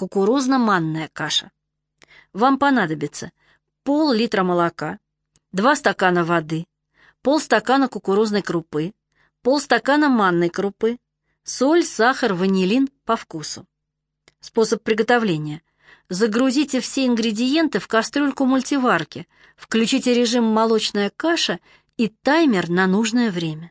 кукурузно-манная каша. Вам понадобится пол-литра молока, 2 стакана воды, полстакана кукурузной крупы, полстакана манной крупы, соль, сахар, ванилин по вкусу. Способ приготовления. Загрузите все ингредиенты в кастрюльку мультиварки, включите режим молочная каша и таймер на нужное время.